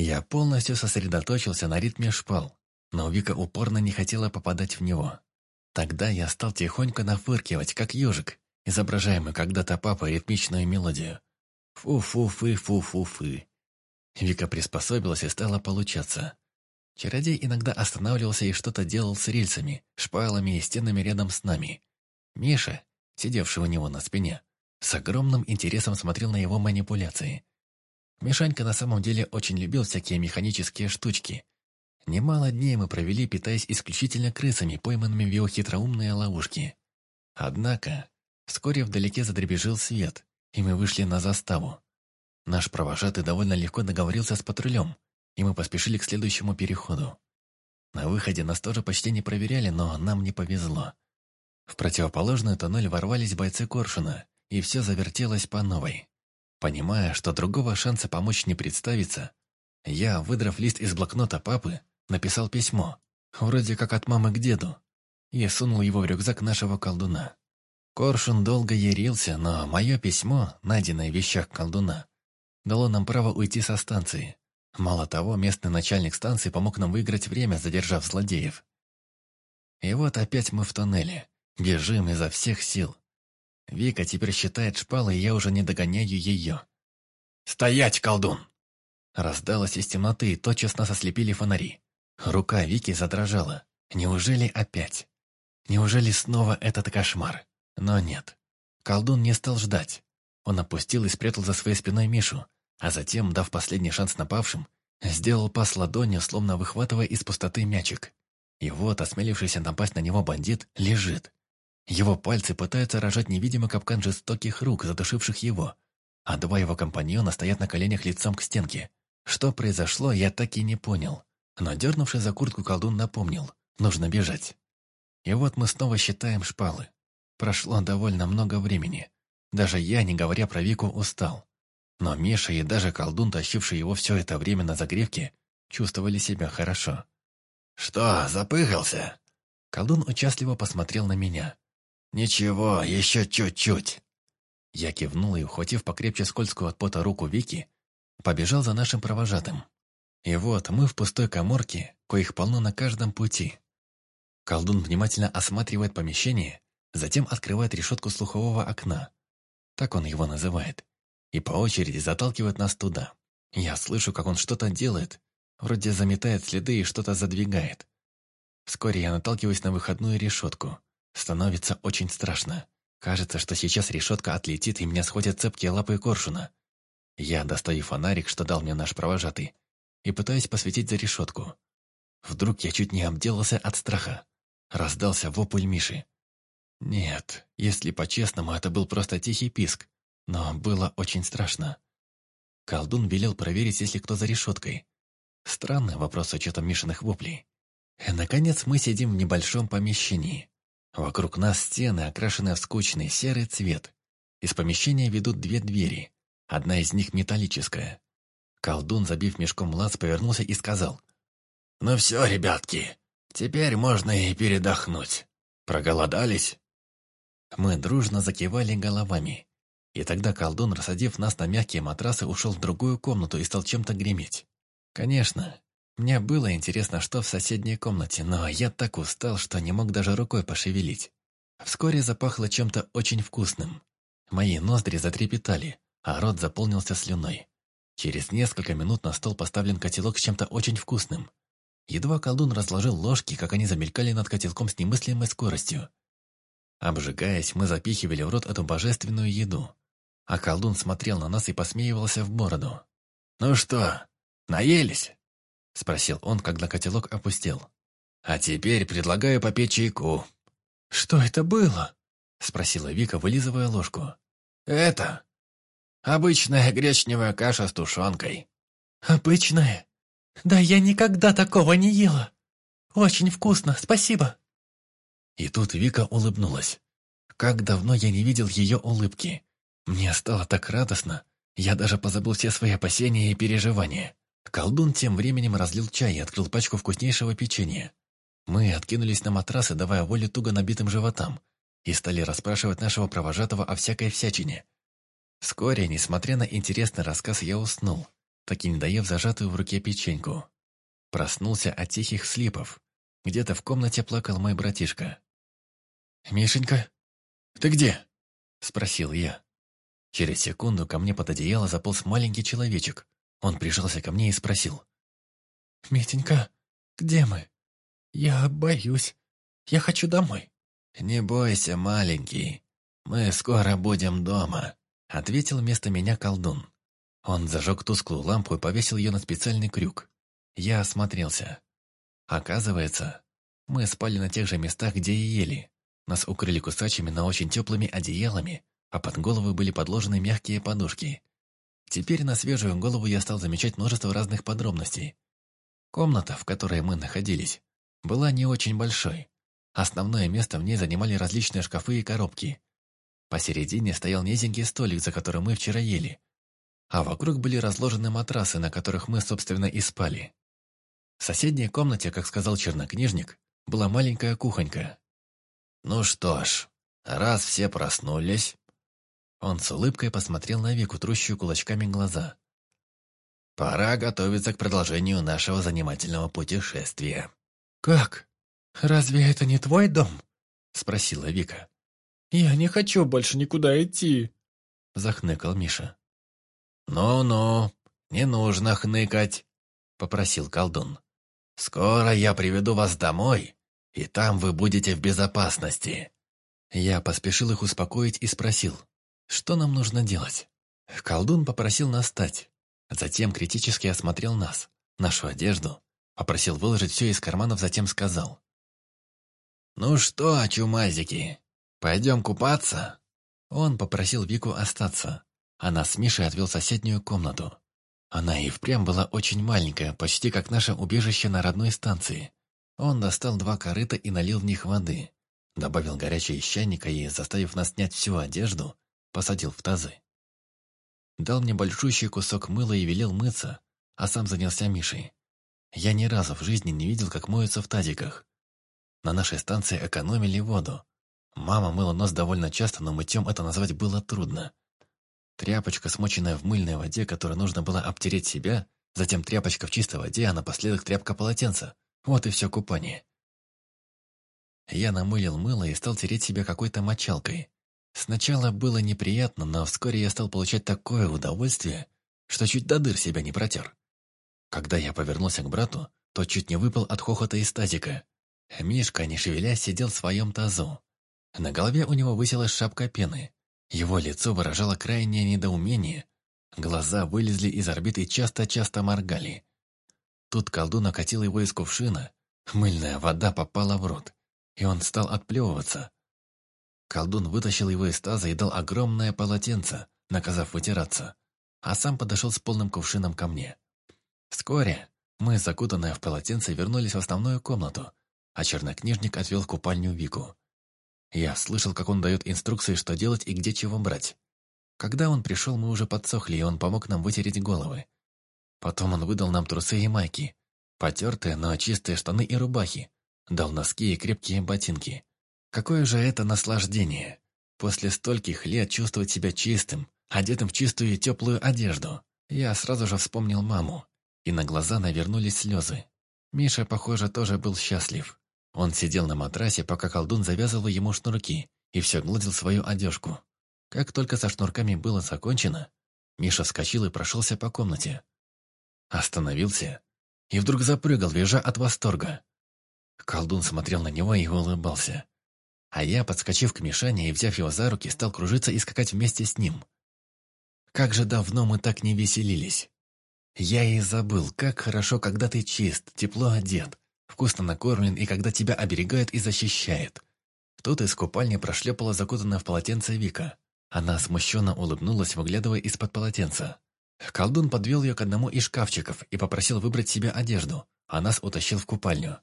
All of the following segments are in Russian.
Я полностью сосредоточился на ритме шпал, но Вика упорно не хотела попадать в него. Тогда я стал тихонько нафыркивать, как ежик, изображаемый когда-то папой ритмичную мелодию. Фу-фу-фы-фу-фу-фы. Вика приспособилась и стала получаться. Чародей иногда останавливался и что-то делал с рельсами, шпалами и стенами рядом с нами. Миша, сидевший у него на спине, с огромным интересом смотрел на его манипуляции. Мишанька на самом деле очень любил всякие механические штучки. Немало дней мы провели, питаясь исключительно крысами, пойманными в его хитроумные ловушки. Однако, вскоре вдалеке задребежил свет, и мы вышли на заставу. Наш провожатый довольно легко договорился с патрулем, и мы поспешили к следующему переходу. На выходе нас тоже почти не проверяли, но нам не повезло. В противоположную тоннель ворвались бойцы Коршуна, и все завертелось по новой. Понимая, что другого шанса помочь не представится, я, выдрав лист из блокнота папы, написал письмо, вроде как от мамы к деду, и сунул его в рюкзак нашего колдуна. Коршун долго ярился, но мое письмо, найденное в вещах колдуна, дало нам право уйти со станции. Мало того, местный начальник станции помог нам выиграть время, задержав злодеев. И вот опять мы в тоннеле. Бежим изо всех сил. Вика теперь считает шпалы, и я уже не догоняю ее. «Стоять, колдун!» Раздалось из темноты, и тотчас нас ослепили фонари. Рука Вики задрожала. Неужели опять? Неужели снова этот кошмар? Но нет. Колдун не стал ждать. Он опустил и спрятал за своей спиной Мишу, а затем, дав последний шанс напавшим, сделал пас ладонью, словно выхватывая из пустоты мячик. И вот, осмелившийся напасть на него бандит, лежит. Его пальцы пытаются рожать невидимый капкан жестоких рук, задушивших его, а два его компаньона стоят на коленях лицом к стенке. Что произошло, я так и не понял. Но дернувший за куртку колдун напомнил, нужно бежать. И вот мы снова считаем шпалы. Прошло довольно много времени. Даже я, не говоря про Вику, устал. Но Миша и даже колдун, тащивший его все это время на загревке, чувствовали себя хорошо. «Что, запыхался?» Колдун участливо посмотрел на меня. «Ничего, еще чуть-чуть». Я кивнул и, ухватив покрепче скользкую от пота руку Вики, побежал за нашим провожатым. И вот мы в пустой коморке, коих полно на каждом пути. Колдун внимательно осматривает помещение, затем открывает решетку слухового окна. Так он его называет и по очереди заталкивает нас туда. Я слышу, как он что-то делает, вроде заметает следы и что-то задвигает. Вскоре я наталкиваюсь на выходную решетку. Становится очень страшно. Кажется, что сейчас решетка отлетит, и меня схватят цепкие лапы коршуна. Я достаю фонарик, что дал мне наш провожатый, и пытаюсь посветить за решетку. Вдруг я чуть не обделался от страха. Раздался вопль Миши. Нет, если по-честному, это был просто тихий писк, но было очень страшно. Колдун велел проверить, есть ли кто за решеткой. Странный вопрос с учетом Мишиных воплей. И, наконец, мы сидим в небольшом помещении. Вокруг нас стены, окрашенные в скучный серый цвет. Из помещения ведут две двери. Одна из них металлическая. Колдун, забив мешком лац, повернулся и сказал. «Ну все, ребятки, теперь можно и передохнуть. Проголодались?» Мы дружно закивали головами. И тогда колдун, рассадив нас на мягкие матрасы, ушел в другую комнату и стал чем-то греметь. Конечно, мне было интересно, что в соседней комнате, но я так устал, что не мог даже рукой пошевелить. Вскоре запахло чем-то очень вкусным. Мои ноздри затрепетали, а рот заполнился слюной. Через несколько минут на стол поставлен котелок с чем-то очень вкусным. Едва колдун разложил ложки, как они замелькали над котелком с немыслимой скоростью. Обжигаясь, мы запихивали в рот эту божественную еду а колдун смотрел на нас и посмеивался в бороду. «Ну что, наелись?» — спросил он, когда котелок опустел. «А теперь предлагаю попить чайку». «Что это было?» — спросила Вика, вылизывая ложку. «Это обычная гречневая каша с тушенкой». «Обычная? Да я никогда такого не ела. Очень вкусно, спасибо». И тут Вика улыбнулась. Как давно я не видел ее улыбки. Мне стало так радостно, я даже позабыл все свои опасения и переживания. Колдун тем временем разлил чай и открыл пачку вкуснейшего печенья. Мы откинулись на матрасы, давая волю туго набитым животам, и стали расспрашивать нашего провожатого о всякой всячине. Вскоре, несмотря на интересный рассказ, я уснул, так и не доев зажатую в руке печеньку. Проснулся от тихих слипов. Где-то в комнате плакал мой братишка. «Мишенька, ты где?» – спросил я. Через секунду ко мне под одеяло заполз маленький человечек. Он прижался ко мне и спросил. «Митенька, где мы? Я боюсь. Я хочу домой». «Не бойся, маленький. Мы скоро будем дома», — ответил вместо меня колдун. Он зажег тусклую лампу и повесил ее на специальный крюк. Я осмотрелся. Оказывается, мы спали на тех же местах, где и ели. Нас укрыли кусачими, но очень теплыми одеялами, а под головы были подложены мягкие подушки. Теперь на свежую голову я стал замечать множество разных подробностей. Комната, в которой мы находились, была не очень большой. Основное место в ней занимали различные шкафы и коробки. Посередине стоял низенький столик, за которым мы вчера ели. А вокруг были разложены матрасы, на которых мы, собственно, и спали. В соседней комнате, как сказал чернокнижник, была маленькая кухонька. «Ну что ж, раз все проснулись, он с улыбкой посмотрел на Вику, трущую кулачками глаза. «Пора готовиться к продолжению нашего занимательного путешествия». «Как? Разве это не твой дом?» — спросила Вика. «Я не хочу больше никуда идти», — захныкал Миша. «Ну-ну, не нужно хныкать», — попросил колдун. «Скоро я приведу вас домой, и там вы будете в безопасности». Я поспешил их успокоить и спросил. Что нам нужно делать? Колдун попросил нас встать. Затем критически осмотрел нас, нашу одежду, попросил выложить все из карманов, затем сказал. «Ну что, чумазики, пойдем купаться?» Он попросил Вику остаться. Она с Мишей отвел соседнюю комнату. Она и впрямь была очень маленькая, почти как наше убежище на родной станции. Он достал два корыта и налил в них воды. Добавил горячее из чайника и, заставив нас снять всю одежду, посадил в тазы. Дал мне большущий кусок мыла и велел мыться, а сам занялся Мишей. Я ни разу в жизни не видел, как моются в тазиках. На нашей станции экономили воду. Мама мыла нос довольно часто, но мытьем это назвать было трудно. Тряпочка, смоченная в мыльной воде, которой нужно было обтереть себя, затем тряпочка в чистой воде, а напоследок тряпка полотенца. Вот и все купание. Я намылил мыло и стал тереть себя какой-то мочалкой. Сначала было неприятно, но вскоре я стал получать такое удовольствие, что чуть до дыр себя не протер. Когда я повернулся к брату, то чуть не выпал от хохота из тазика. Мишка, не шевелясь, сидел в своем тазу. На голове у него высилась шапка пены. Его лицо выражало крайнее недоумение. Глаза вылезли из орбит и часто-часто моргали. Тут колдун окатил его из кувшина, мыльная вода попала в рот, и он стал отплевываться. Колдун вытащил его из таза и дал огромное полотенце, наказав вытираться, а сам подошел с полным кувшином ко мне. Вскоре мы, закутанные в полотенце, вернулись в основную комнату, а чернокнижник отвел в купальню Вику. Я слышал, как он дает инструкции, что делать и где чего брать. Когда он пришел, мы уже подсохли, и он помог нам вытереть головы. Потом он выдал нам трусы и майки, потертые, но чистые штаны и рубахи, дал носки и крепкие ботинки. Какое же это наслаждение! После стольких лет чувствовать себя чистым, одетым в чистую и теплую одежду. Я сразу же вспомнил маму, и на глаза навернулись слезы. Миша, похоже, тоже был счастлив. Он сидел на матрасе, пока колдун завязывал ему шнурки, и все гладил свою одежку. Как только со шнурками было закончено, Миша вскочил и прошелся по комнате. Остановился и вдруг запрыгал, визжа от восторга. Колдун смотрел на него и улыбался. А я, подскочив к Мишане и взяв его за руки, стал кружиться и скакать вместе с ним. Как же давно мы так не веселились. Я и забыл, как хорошо, когда ты чист, тепло одет, вкусно накормлен и когда тебя оберегают и защищают. Тут из купальни прошлепала закутанная в полотенце Вика. Она смущенно улыбнулась, выглядывая из-под полотенца. Колдун подвел ее к одному из шкафчиков и попросил выбрать себе одежду, а нас утащил в купальню.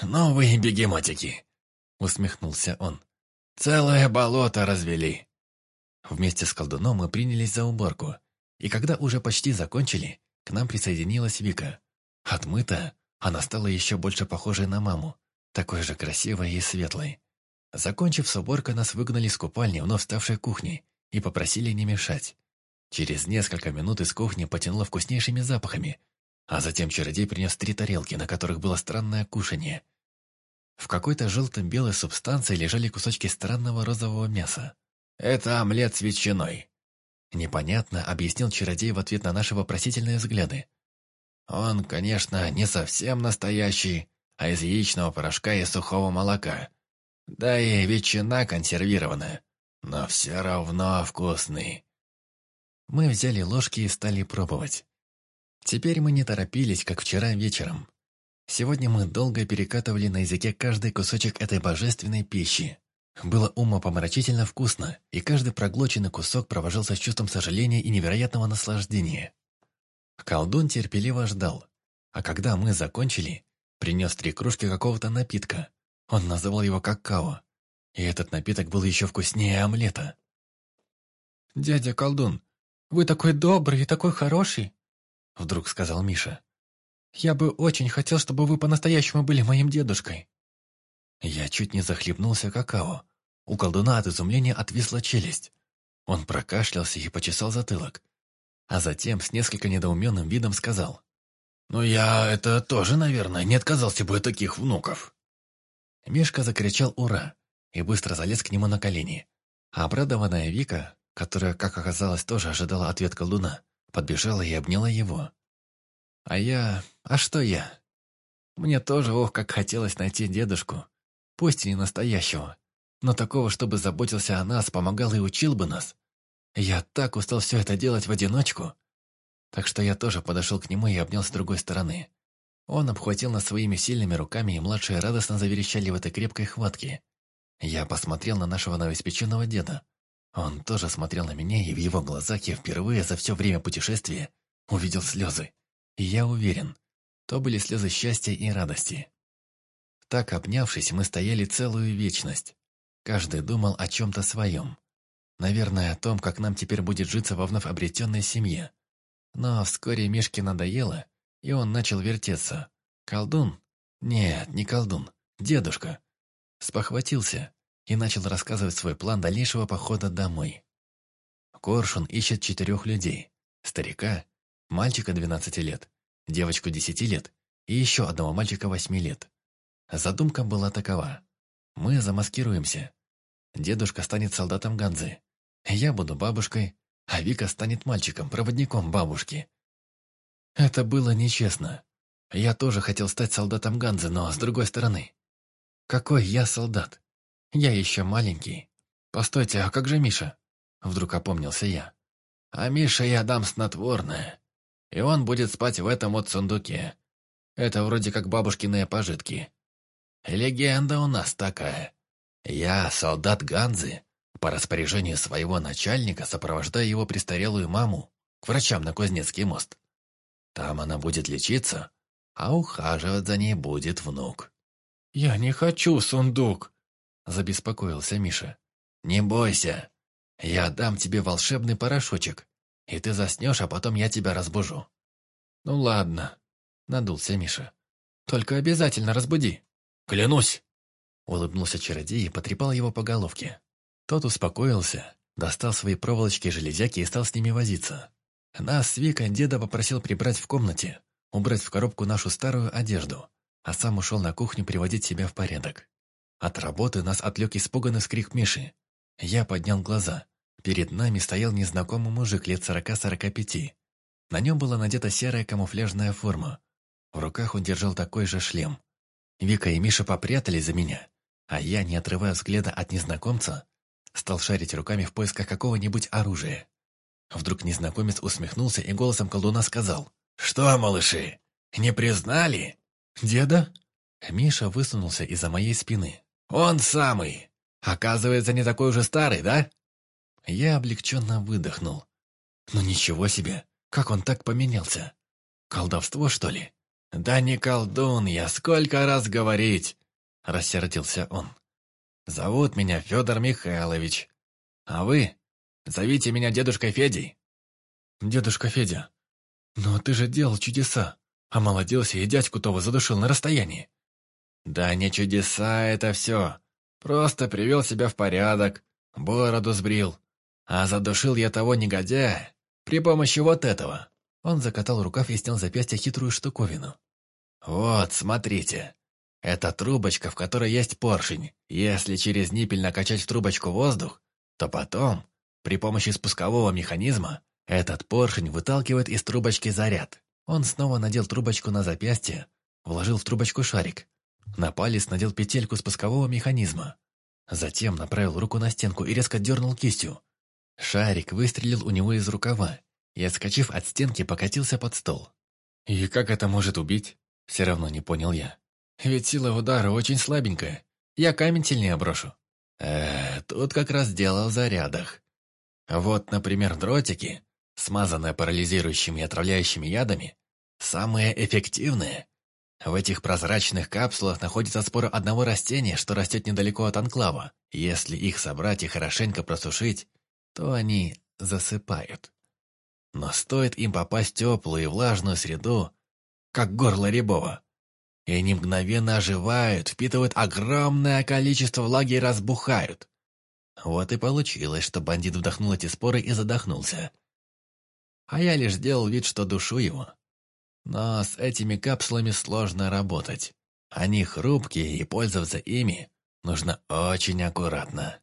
«Новые бегемотики! Усмехнулся он. «Целое болото развели!» Вместе с колдуном мы принялись за уборку, и когда уже почти закончили, к нам присоединилась Вика. Отмыта, она стала еще больше похожей на маму, такой же красивой и светлой. Закончив с уборкой, нас выгнали с купальни, вновь ставшей кухней, и попросили не мешать. Через несколько минут из кухни потянуло вкуснейшими запахами, а затем чародей принес три тарелки, на которых было странное кушанье. В какой-то желто-белой субстанции лежали кусочки странного розового мяса. «Это омлет с ветчиной», — непонятно объяснил чародей в ответ на наши вопросительные взгляды. «Он, конечно, не совсем настоящий, а из яичного порошка и сухого молока. Да и ветчина консервированная, но все равно вкусный». Мы взяли ложки и стали пробовать. Теперь мы не торопились, как вчера вечером. Сегодня мы долго перекатывали на языке каждый кусочек этой божественной пищи. Было умопомрачительно вкусно, и каждый проглоченный кусок провожался с чувством сожаления и невероятного наслаждения. Колдун терпеливо ждал, а когда мы закончили, принес три кружки какого-то напитка. Он называл его какао, и этот напиток был еще вкуснее омлета. «Дядя колдун, вы такой добрый и такой хороший!» Вдруг сказал Миша. «Я бы очень хотел, чтобы вы по-настоящему были моим дедушкой». Я чуть не захлебнулся какао. У колдуна от изумления отвисла челюсть. Он прокашлялся и почесал затылок. А затем с несколько недоуменным видом сказал. «Ну я это тоже, наверное, не отказался бы от таких внуков». Мишка закричал «Ура!» и быстро залез к нему на колени. А обрадованная Вика, которая, как оказалось, тоже ожидала ответ колдуна, подбежала и обняла его. А я... А что я? Мне тоже, ох, как хотелось найти дедушку. Пусть и не настоящего, но такого, чтобы заботился о нас, помогал и учил бы нас. Я так устал все это делать в одиночку. Так что я тоже подошел к нему и обнял с другой стороны. Он обхватил нас своими сильными руками, и младшие радостно заверещали в этой крепкой хватке. Я посмотрел на нашего новоиспеченного деда. Он тоже смотрел на меня, и в его глазах я впервые за все время путешествия увидел слезы. И я уверен, то были слезы счастья и радости. Так, обнявшись, мы стояли целую вечность. Каждый думал о чем-то своем. Наверное, о том, как нам теперь будет житься во вновь обретенной семье. Но вскоре Мишке надоело, и он начал вертеться. Колдун? Нет, не колдун. Дедушка. Спохватился и начал рассказывать свой план дальнейшего похода домой. Коршун ищет четырех людей. Старика, мальчика 12 лет, девочку 10 лет и еще одного мальчика 8 лет. Задумка была такова. Мы замаскируемся. Дедушка станет солдатом Ганзы. Я буду бабушкой, а Вика станет мальчиком, проводником бабушки. Это было нечестно. Я тоже хотел стать солдатом Ганзы, но с другой стороны. Какой я солдат? Я еще маленький. Постойте, а как же Миша? Вдруг опомнился я. А Миша я дам снотворное. И он будет спать в этом вот сундуке. Это вроде как бабушкиные пожитки. Легенда у нас такая. Я, солдат Ганзы, по распоряжению своего начальника сопровождаю его престарелую маму к врачам на Кузнецкий мост. Там она будет лечиться, а ухаживать за ней будет внук. «Я не хочу сундук!» Забеспокоился Миша. «Не бойся. Я дам тебе волшебный порошочек, и ты заснешь, а потом я тебя разбужу». «Ну ладно», — надулся Миша. «Только обязательно разбуди». «Клянусь!» Улыбнулся чародей и потрепал его по головке. Тот успокоился, достал свои проволочки и железяки и стал с ними возиться. Нас с Викой деда попросил прибрать в комнате, убрать в коробку нашу старую одежду, а сам ушел на кухню приводить себя в порядок. От работы нас отвлек испуганный скрик Миши. Я поднял глаза. Перед нами стоял незнакомый мужик лет сорока-сорока пяти. На нем была надета серая камуфляжная форма. В руках он держал такой же шлем. Вика и Миша попрятались за меня, а я, не отрывая взгляда от незнакомца, стал шарить руками в поисках какого-нибудь оружия. Вдруг незнакомец усмехнулся и голосом колдуна сказал. «Что, малыши, не признали?» «Деда?» Миша высунулся из-за моей спины. «Он самый! Оказывается, не такой уже старый, да?» Я облегченно выдохнул. «Ну ничего себе! Как он так поменялся? Колдовство, что ли?» «Да не колдун я, сколько раз говорить!» Рассердился он. «Зовут меня Федор Михайлович. А вы? Зовите меня дедушкой Федей». «Дедушка Федя, но ты же делал чудеса, омолодился и дядьку того задушил на расстоянии». «Да не чудеса это все. Просто привел себя в порядок, бороду сбрил. А задушил я того негодяя, При помощи вот этого». Он закатал рукав и снял запястье хитрую штуковину. «Вот, смотрите. Это трубочка, в которой есть поршень. Если через ниппель накачать в трубочку воздух, то потом, при помощи спускового механизма, этот поршень выталкивает из трубочки заряд. Он снова надел трубочку на запястье, вложил в трубочку шарик. На палец надел петельку спускового механизма. Затем направил руку на стенку и резко дернул кистью. Шарик выстрелил у него из рукава и, отскочив от стенки, покатился под стол. «И как это может убить?» Все равно не понял я. «Ведь сила удара очень слабенькая. Я камень сильнее брошу». «Э, тут как раз дело в зарядах. Вот, например, дротики, смазанные парализирующими и отравляющими ядами, самые эффективные. В этих прозрачных капсулах находится спора одного растения, что растет недалеко от анклава. Если их собрать и хорошенько просушить, то они засыпают. Но стоит им попасть в теплую и влажную среду, как горло рябого, и они мгновенно оживают, впитывают огромное количество влаги и разбухают. Вот и получилось, что бандит вдохнул эти споры и задохнулся. А я лишь сделал вид, что душу его. Но с этими капсулами сложно работать. Они хрупкие, и пользоваться ими нужно очень аккуратно.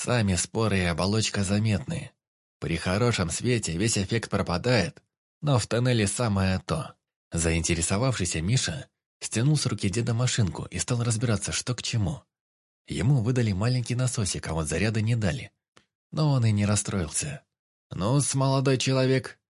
Сами споры и оболочка заметны. При хорошем свете весь эффект пропадает, но в тоннеле самое то. Заинтересовавшийся Миша стянул с руки деда машинку и стал разбираться, что к чему. Ему выдали маленький насосик, а вот заряда не дали. Но он и не расстроился. «Ну-с, молодой человек,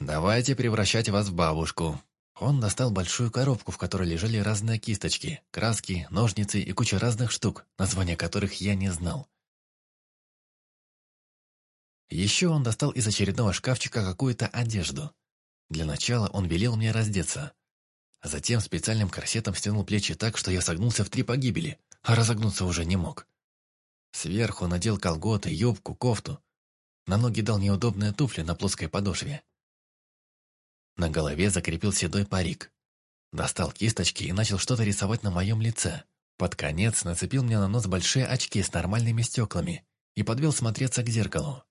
давайте превращать вас в бабушку». Он достал большую коробку, в которой лежали разные кисточки, краски, ножницы и куча разных штук, названия которых я не знал. Еще он достал из очередного шкафчика какую-то одежду. Для начала он велел мне раздеться. Затем специальным корсетом стянул плечи так, что я согнулся в три погибели, а разогнуться уже не мог. Сверху надел колготы, юбку, кофту. На ноги дал неудобные туфли на плоской подошве. На голове закрепил седой парик. Достал кисточки и начал что-то рисовать на моем лице. Под конец нацепил мне на нос большие очки с нормальными стеклами и подвел смотреться к зеркалу.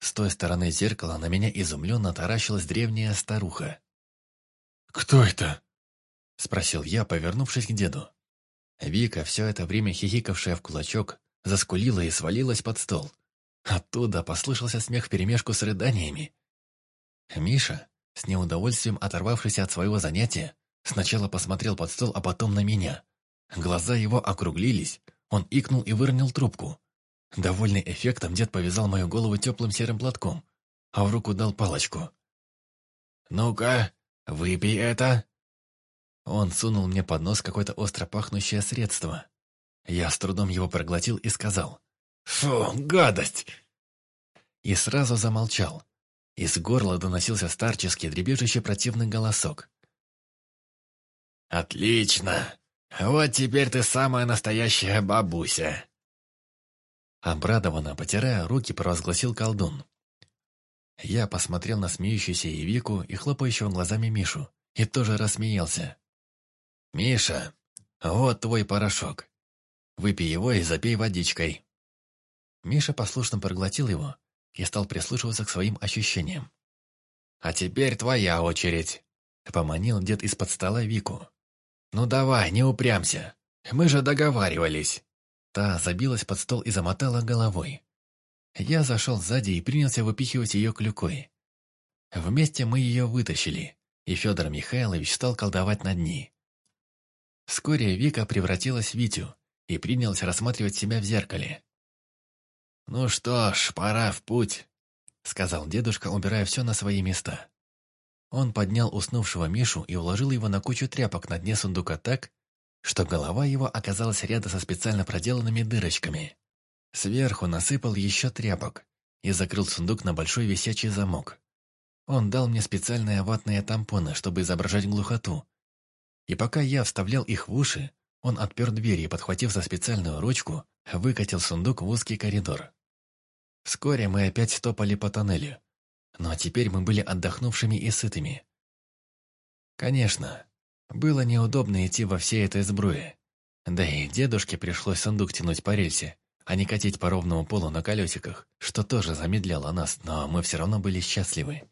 С той стороны зеркала на меня изумленно таращилась древняя старуха. «Кто это?» — спросил я, повернувшись к деду. Вика, все это время хихикавшая в кулачок, заскулила и свалилась под стол. Оттуда послышался смех вперемешку с рыданиями. Миша, с неудовольствием оторвавшийся от своего занятия, сначала посмотрел под стол, а потом на меня. Глаза его округлились, он икнул и выронил трубку. Довольный эффектом, дед повязал мою голову теплым серым платком, а в руку дал палочку. «Ну-ка, выпей это!» Он сунул мне под нос какое-то остро пахнущее средство. Я с трудом его проглотил и сказал «Фу, гадость!» И сразу замолчал. Из горла доносился старческий, дребежащий противный голосок. «Отлично! Вот теперь ты самая настоящая бабуся!» Обрадованно, потирая руки, провозгласил колдун. Я посмотрел на смеющуюся Евику и хлопающего глазами Мишу, и тоже рассмеялся. «Миша, вот твой порошок. Выпей его и запей водичкой». Миша послушно проглотил его и стал прислушиваться к своим ощущениям. «А теперь твоя очередь», — поманил дед из-под стола Вику. «Ну давай, не упрямся. Мы же договаривались». Та забилась под стол и замотала головой. Я зашел сзади и принялся выпихивать ее клюкой. Вместе мы ее вытащили, и Федор Михайлович стал колдовать над ней. Вскоре Вика превратилась в Витю и принялась рассматривать себя в зеркале. «Ну что ж, пора в путь», — сказал дедушка, убирая все на свои места. Он поднял уснувшего Мишу и уложил его на кучу тряпок на дне сундука так, что голова его оказалась рядом со специально проделанными дырочками. Сверху насыпал еще тряпок и закрыл сундук на большой висячий замок. Он дал мне специальные ватные тампоны, чтобы изображать глухоту, и пока я вставлял их в уши, он отпер дверь и, подхватив за специальную ручку, выкатил сундук в узкий коридор. Вскоре мы опять топали по тоннелю, но теперь мы были отдохнувшими и сытыми. Конечно, было неудобно идти во всей этой сбруе. Да и дедушке пришлось сундук тянуть по рельсе, а не катить по ровному полу на колесиках, что тоже замедляло нас, но мы все равно были счастливы.